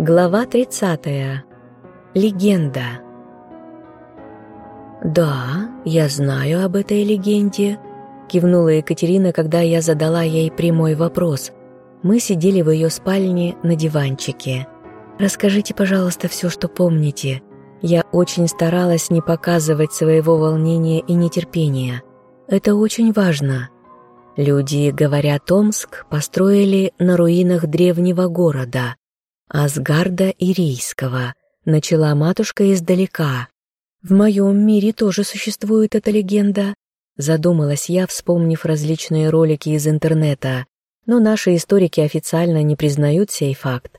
Глава 30. Легенда. «Да, я знаю об этой легенде», — кивнула Екатерина, когда я задала ей прямой вопрос. Мы сидели в ее спальне на диванчике. «Расскажите, пожалуйста, все, что помните». Я очень старалась не показывать своего волнения и нетерпения. Это очень важно. Люди, говоря Томск, построили на руинах древнего города — Асгарда Ирийского, начала матушка издалека. В моем мире тоже существует эта легенда, задумалась я, вспомнив различные ролики из интернета, но наши историки официально не признают сей факт.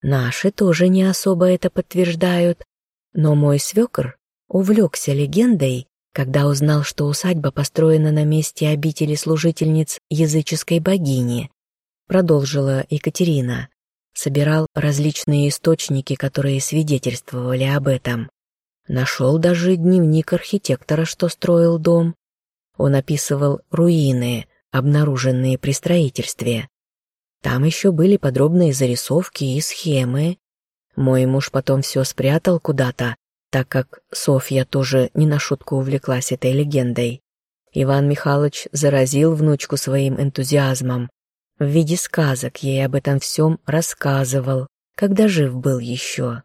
Наши тоже не особо это подтверждают, но мой свекр увлекся легендой, когда узнал, что усадьба построена на месте обители служительниц языческой богини, продолжила Екатерина собирал различные источники, которые свидетельствовали об этом. Нашел даже дневник архитектора, что строил дом. Он описывал руины, обнаруженные при строительстве. Там еще были подробные зарисовки и схемы. Мой муж потом все спрятал куда-то, так как Софья тоже не на шутку увлеклась этой легендой. Иван Михайлович заразил внучку своим энтузиазмом, в виде сказок ей об этом всем рассказывал, когда жив был еще.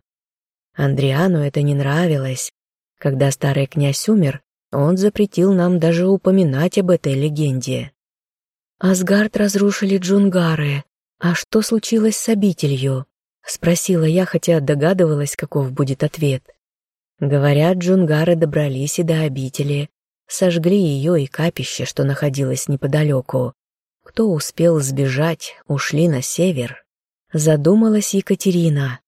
Андриану это не нравилось. Когда старый князь умер, он запретил нам даже упоминать об этой легенде. «Асгард разрушили джунгары. А что случилось с обителью?» — спросила я, хотя догадывалась, каков будет ответ. Говорят, джунгары добрались и до обители, сожгли ее и капище, что находилось неподалеку. Кто успел сбежать, ушли на север. Задумалась Екатерина.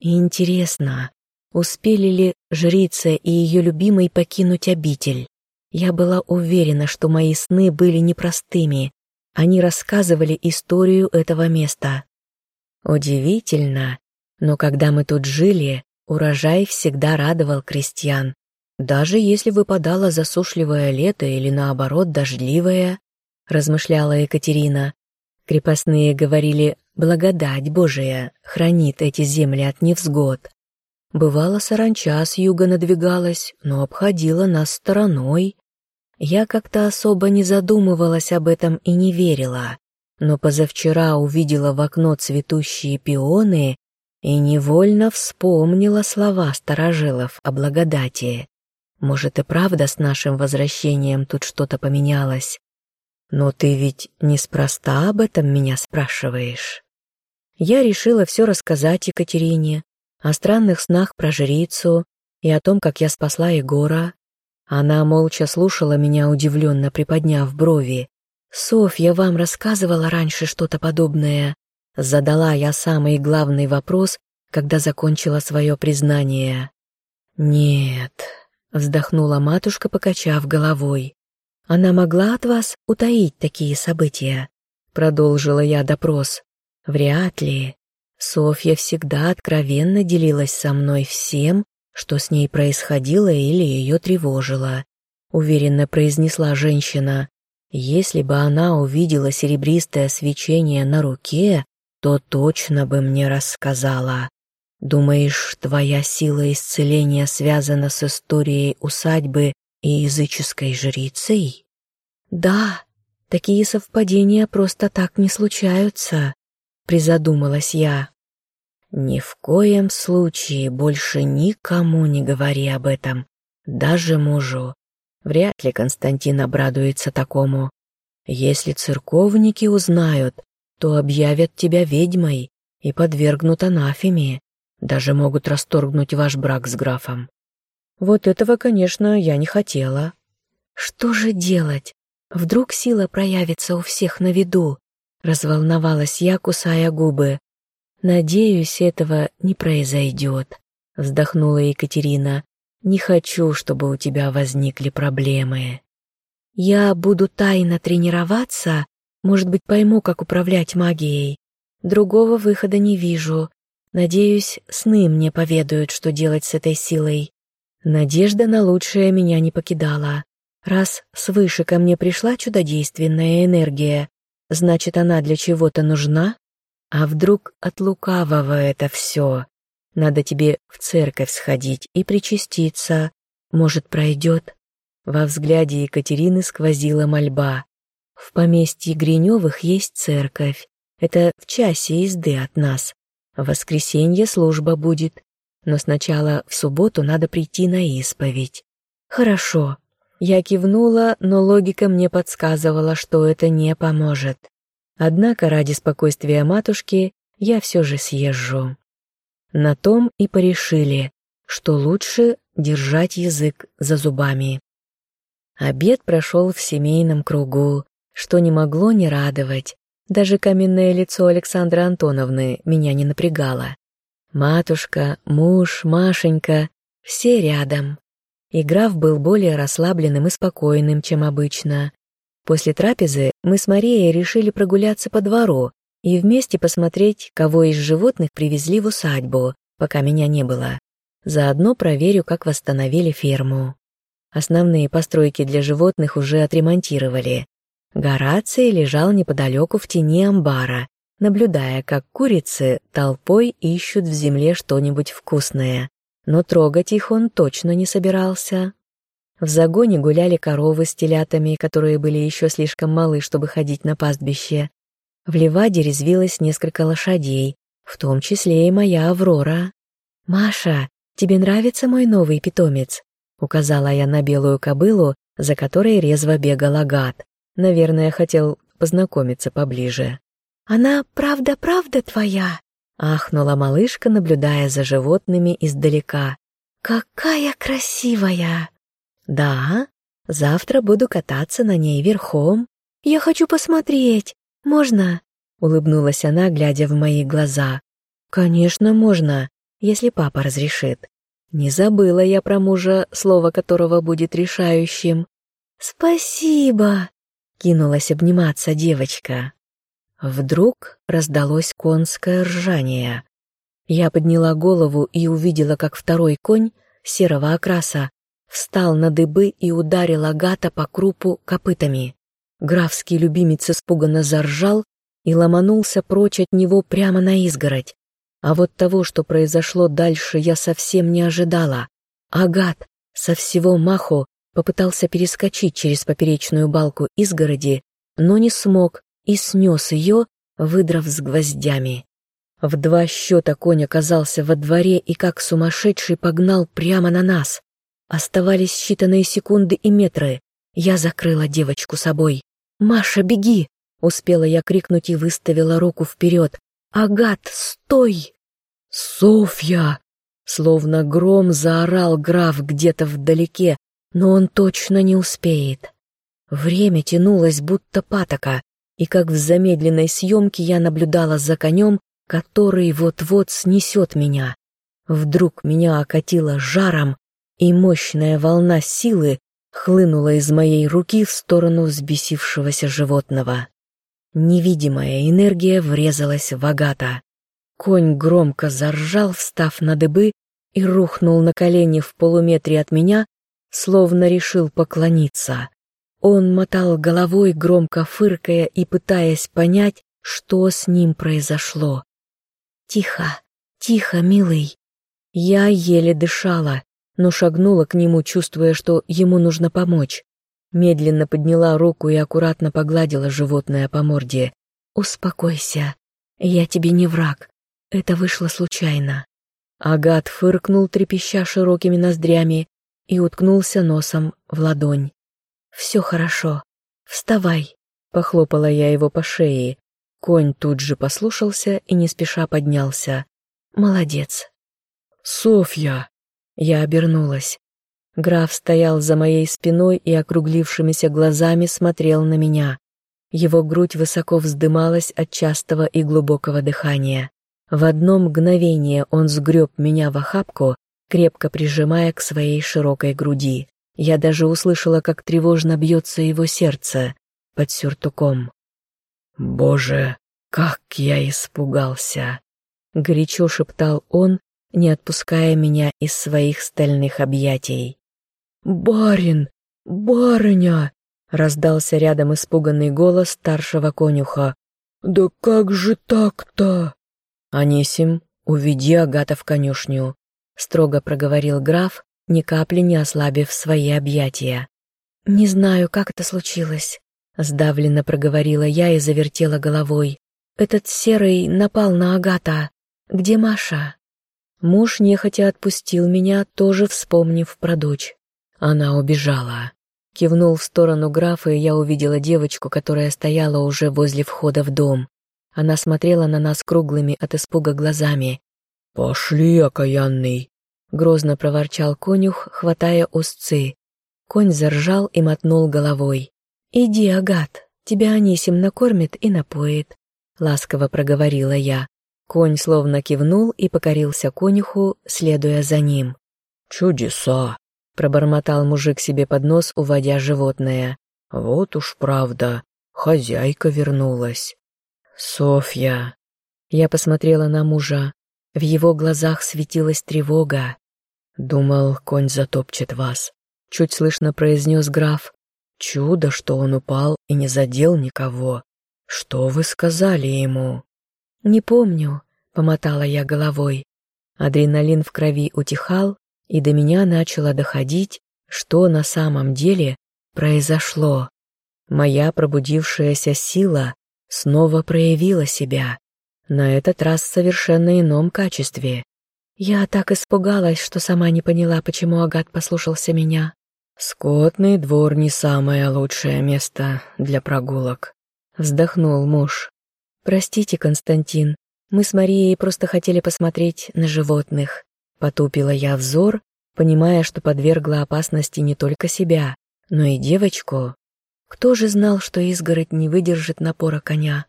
интересно, успели ли жрица и ее любимый покинуть обитель? Я была уверена, что мои сны были непростыми. Они рассказывали историю этого места. Удивительно, но когда мы тут жили, урожай всегда радовал крестьян. Даже если выпадало засушливое лето или наоборот дождливое, размышляла Екатерина. Крепостные говорили «благодать Божия хранит эти земли от невзгод». Бывало, саранча с юга надвигалась, но обходила нас стороной. Я как-то особо не задумывалась об этом и не верила, но позавчера увидела в окно цветущие пионы и невольно вспомнила слова старожилов о благодати. Может и правда с нашим возвращением тут что-то поменялось. Но ты ведь неспроста об этом меня спрашиваешь. Я решила все рассказать Екатерине, о странных снах про жрицу и о том, как я спасла Егора. Она молча слушала меня, удивленно приподняв брови. «Софья вам рассказывала раньше что-то подобное?» Задала я самый главный вопрос, когда закончила свое признание. «Нет», — вздохнула матушка, покачав головой. Она могла от вас утаить такие события? Продолжила я допрос. Вряд ли. Софья всегда откровенно делилась со мной всем, что с ней происходило или ее тревожило. Уверенно произнесла женщина. Если бы она увидела серебристое свечение на руке, то точно бы мне рассказала. Думаешь, твоя сила исцеления связана с историей усадьбы и языческой жрицей? Да, такие совпадения просто так не случаются, призадумалась я. Ни в коем случае больше никому не говори об этом, даже мужу. Вряд ли Константин обрадуется такому. Если церковники узнают, то объявят тебя ведьмой и подвергнут анафеме, даже могут расторгнуть ваш брак с графом. Вот этого, конечно, я не хотела. Что же делать? Вдруг сила проявится у всех на виду? Разволновалась я, кусая губы. Надеюсь, этого не произойдет, вздохнула Екатерина. Не хочу, чтобы у тебя возникли проблемы. Я буду тайно тренироваться, может быть, пойму, как управлять магией. Другого выхода не вижу. Надеюсь, сны мне поведают, что делать с этой силой. Надежда на лучшее меня не покидала. Раз свыше ко мне пришла чудодейственная энергия, значит, она для чего-то нужна? А вдруг от лукавого это все? Надо тебе в церковь сходить и причаститься. Может, пройдет?» Во взгляде Екатерины сквозила мольба. «В поместье Гриневых есть церковь. Это в часе езды от нас. В воскресенье служба будет. Но сначала в субботу надо прийти на исповедь». «Хорошо». Я кивнула, но логика мне подсказывала, что это не поможет. Однако ради спокойствия матушки я все же съезжу. На том и порешили, что лучше держать язык за зубами. Обед прошел в семейном кругу, что не могло не радовать. Даже каменное лицо Александры Антоновны меня не напрягало. Матушка, муж, Машенька — все рядом. И граф был более расслабленным и спокойным, чем обычно. После трапезы мы с Марией решили прогуляться по двору и вместе посмотреть, кого из животных привезли в усадьбу, пока меня не было. Заодно проверю, как восстановили ферму. Основные постройки для животных уже отремонтировали. Гораций лежал неподалеку в тени амбара, наблюдая, как курицы толпой ищут в земле что-нибудь вкусное. Но трогать их он точно не собирался. В загоне гуляли коровы с телятами, которые были еще слишком малы, чтобы ходить на пастбище. В Леваде резвилось несколько лошадей, в том числе и моя Аврора. «Маша, «Тебе нравится мой новый питомец?» — указала я на белую кобылу, за которой резво бегал Агат. Наверное, хотел познакомиться поближе. «Она правда-правда твоя?» — ахнула малышка, наблюдая за животными издалека. «Какая красивая!» «Да, завтра буду кататься на ней верхом. Я хочу посмотреть. Можно?» — улыбнулась она, глядя в мои глаза. «Конечно, можно если папа разрешит. Не забыла я про мужа, слово которого будет решающим. «Спасибо!» — кинулась обниматься девочка. Вдруг раздалось конское ржание. Я подняла голову и увидела, как второй конь, серого окраса, встал на дыбы и ударил Агата по крупу копытами. Графский любимец испуганно заржал и ломанулся прочь от него прямо на изгородь. А вот того, что произошло дальше, я совсем не ожидала. Агат со всего маху попытался перескочить через поперечную балку изгороди, но не смог и снес ее, выдрав с гвоздями. В два счета конь оказался во дворе и как сумасшедший погнал прямо на нас. Оставались считанные секунды и метры. Я закрыла девочку собой. «Маша, беги!» Успела я крикнуть и выставила руку вперед. «Агат, стой!» «Софья!» Словно гром заорал граф где-то вдалеке, но он точно не успеет. Время тянулось, будто патока, и как в замедленной съемке я наблюдала за конем, который вот-вот снесет меня. Вдруг меня окатило жаром, и мощная волна силы хлынула из моей руки в сторону взбесившегося животного. Невидимая энергия врезалась в Агата. Конь громко заржал, встав на дыбы, и рухнул на колени в полуметре от меня, словно решил поклониться. Он мотал головой, громко фыркая и пытаясь понять, что с ним произошло. «Тихо, тихо, милый!» Я еле дышала, но шагнула к нему, чувствуя, что ему нужно помочь. Медленно подняла руку и аккуратно погладила животное по морде. «Успокойся. Я тебе не враг. Это вышло случайно». Агат фыркнул, трепеща широкими ноздрями, и уткнулся носом в ладонь. «Все хорошо. Вставай», — похлопала я его по шее. Конь тут же послушался и не спеша поднялся. «Молодец». «Софья!» Я обернулась. Граф стоял за моей спиной и округлившимися глазами смотрел на меня. Его грудь высоко вздымалась от частого и глубокого дыхания. В одно мгновение он сгреб меня в охапку, крепко прижимая к своей широкой груди. Я даже услышала, как тревожно бьется его сердце под сюртуком. «Боже, как я испугался!» — горячо шептал он, не отпуская меня из своих стальных объятий. «Барин! Барыня!» — раздался рядом испуганный голос старшего конюха. да как же так-то?» «Анисим, уведи Агата в конюшню», — строго проговорил граф, ни капли не ослабив свои объятия. «Не знаю, как это случилось», — сдавленно проговорила я и завертела головой. «Этот серый напал на Агата. Где Маша?» Муж нехотя отпустил меня, тоже вспомнив про дочь. Она убежала. Кивнул в сторону графа, и я увидела девочку, которая стояла уже возле входа в дом. Она смотрела на нас круглыми от испуга глазами. «Пошли, окаянный!» Грозно проворчал конюх, хватая узцы. Конь заржал и мотнул головой. «Иди, Агат, тебя Анисим накормит и напоит», — ласково проговорила я. Конь словно кивнул и покорился конюху, следуя за ним. «Чудеса!» — пробормотал мужик себе под нос, уводя животное. «Вот уж правда, хозяйка вернулась». «Софья!» Я посмотрела на мужа. В его глазах светилась тревога. «Думал, конь затопчет вас», — чуть слышно произнес граф. «Чудо, что он упал и не задел никого. Что вы сказали ему?» «Не помню», — помотала я головой. Адреналин в крови утихал, и до меня начало доходить, что на самом деле произошло. Моя пробудившаяся сила снова проявила себя, на этот раз в совершенно ином качестве. Я так испугалась, что сама не поняла, почему Агат послушался меня. «Скотный двор не самое лучшее место для прогулок», — вздохнул муж. «Простите, Константин, мы с Марией просто хотели посмотреть на животных». Потупила я взор, понимая, что подвергла опасности не только себя, но и девочку. Кто же знал, что изгородь не выдержит напора коня?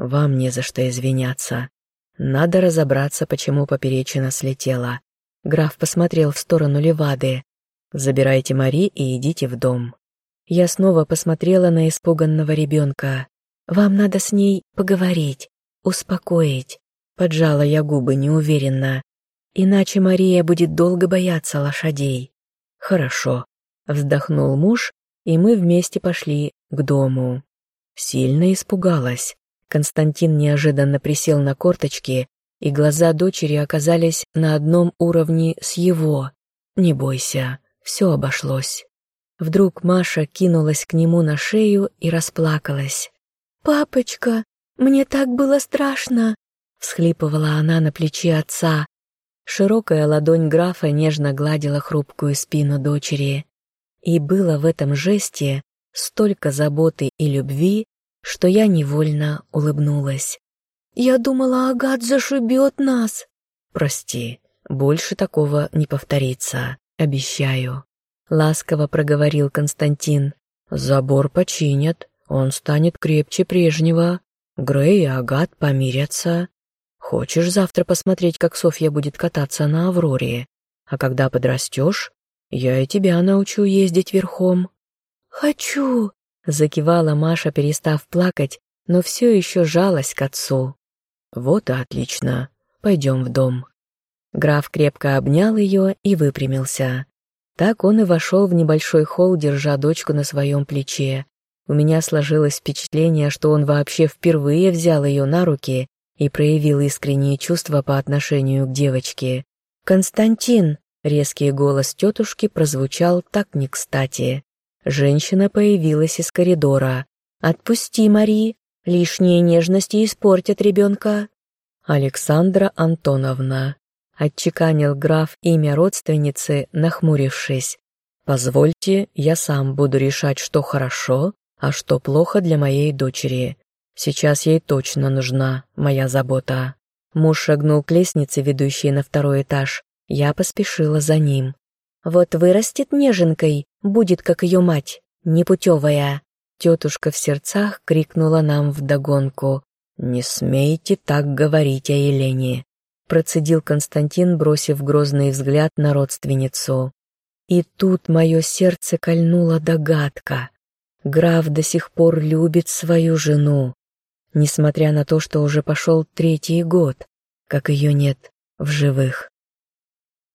Вам не за что извиняться. Надо разобраться, почему поперечина слетела. Граф посмотрел в сторону Левады. Забирайте Мари и идите в дом. Я снова посмотрела на испуганного ребенка. Вам надо с ней поговорить, успокоить. Поджала я губы неуверенно. Иначе Мария будет долго бояться лошадей. Хорошо. Вздохнул муж, и мы вместе пошли к дому. Сильно испугалась. Константин неожиданно присел на корточки, и глаза дочери оказались на одном уровне с его. «Не бойся, все обошлось». Вдруг Маша кинулась к нему на шею и расплакалась. «Папочка, мне так было страшно!» всхлипывала она на плече отца. Широкая ладонь графа нежно гладила хрупкую спину дочери. И было в этом жесте столько заботы и любви, что я невольно улыбнулась. «Я думала, Агат зашибет нас!» «Прости, больше такого не повторится, обещаю», — ласково проговорил Константин. «Забор починят, он станет крепче прежнего. Грей и Агат помирятся. Хочешь завтра посмотреть, как Софья будет кататься на Авроре? А когда подрастешь, я и тебя научу ездить верхом». «Хочу!» Закивала Маша, перестав плакать, но все еще жалась к отцу. «Вот и отлично. Пойдем в дом». Граф крепко обнял ее и выпрямился. Так он и вошел в небольшой холл, держа дочку на своем плече. У меня сложилось впечатление, что он вообще впервые взял ее на руки и проявил искренние чувства по отношению к девочке. «Константин!» — резкий голос тетушки прозвучал так не кстати. Женщина появилась из коридора. «Отпусти, Мари, лишние нежности испортят ребенка». «Александра Антоновна», — отчеканил граф имя родственницы, нахмурившись. «Позвольте, я сам буду решать, что хорошо, а что плохо для моей дочери. Сейчас ей точно нужна моя забота». Муж шагнул к лестнице, ведущей на второй этаж. Я поспешила за ним. «Вот вырастет неженкой, будет как ее мать, непутевая. Тетушка в сердцах крикнула нам вдогонку. «Не смейте так говорить о Елене», процедил Константин, бросив грозный взгляд на родственницу. И тут мое сердце кольнула догадка. Граф до сих пор любит свою жену, несмотря на то, что уже пошел третий год, как ее нет в живых.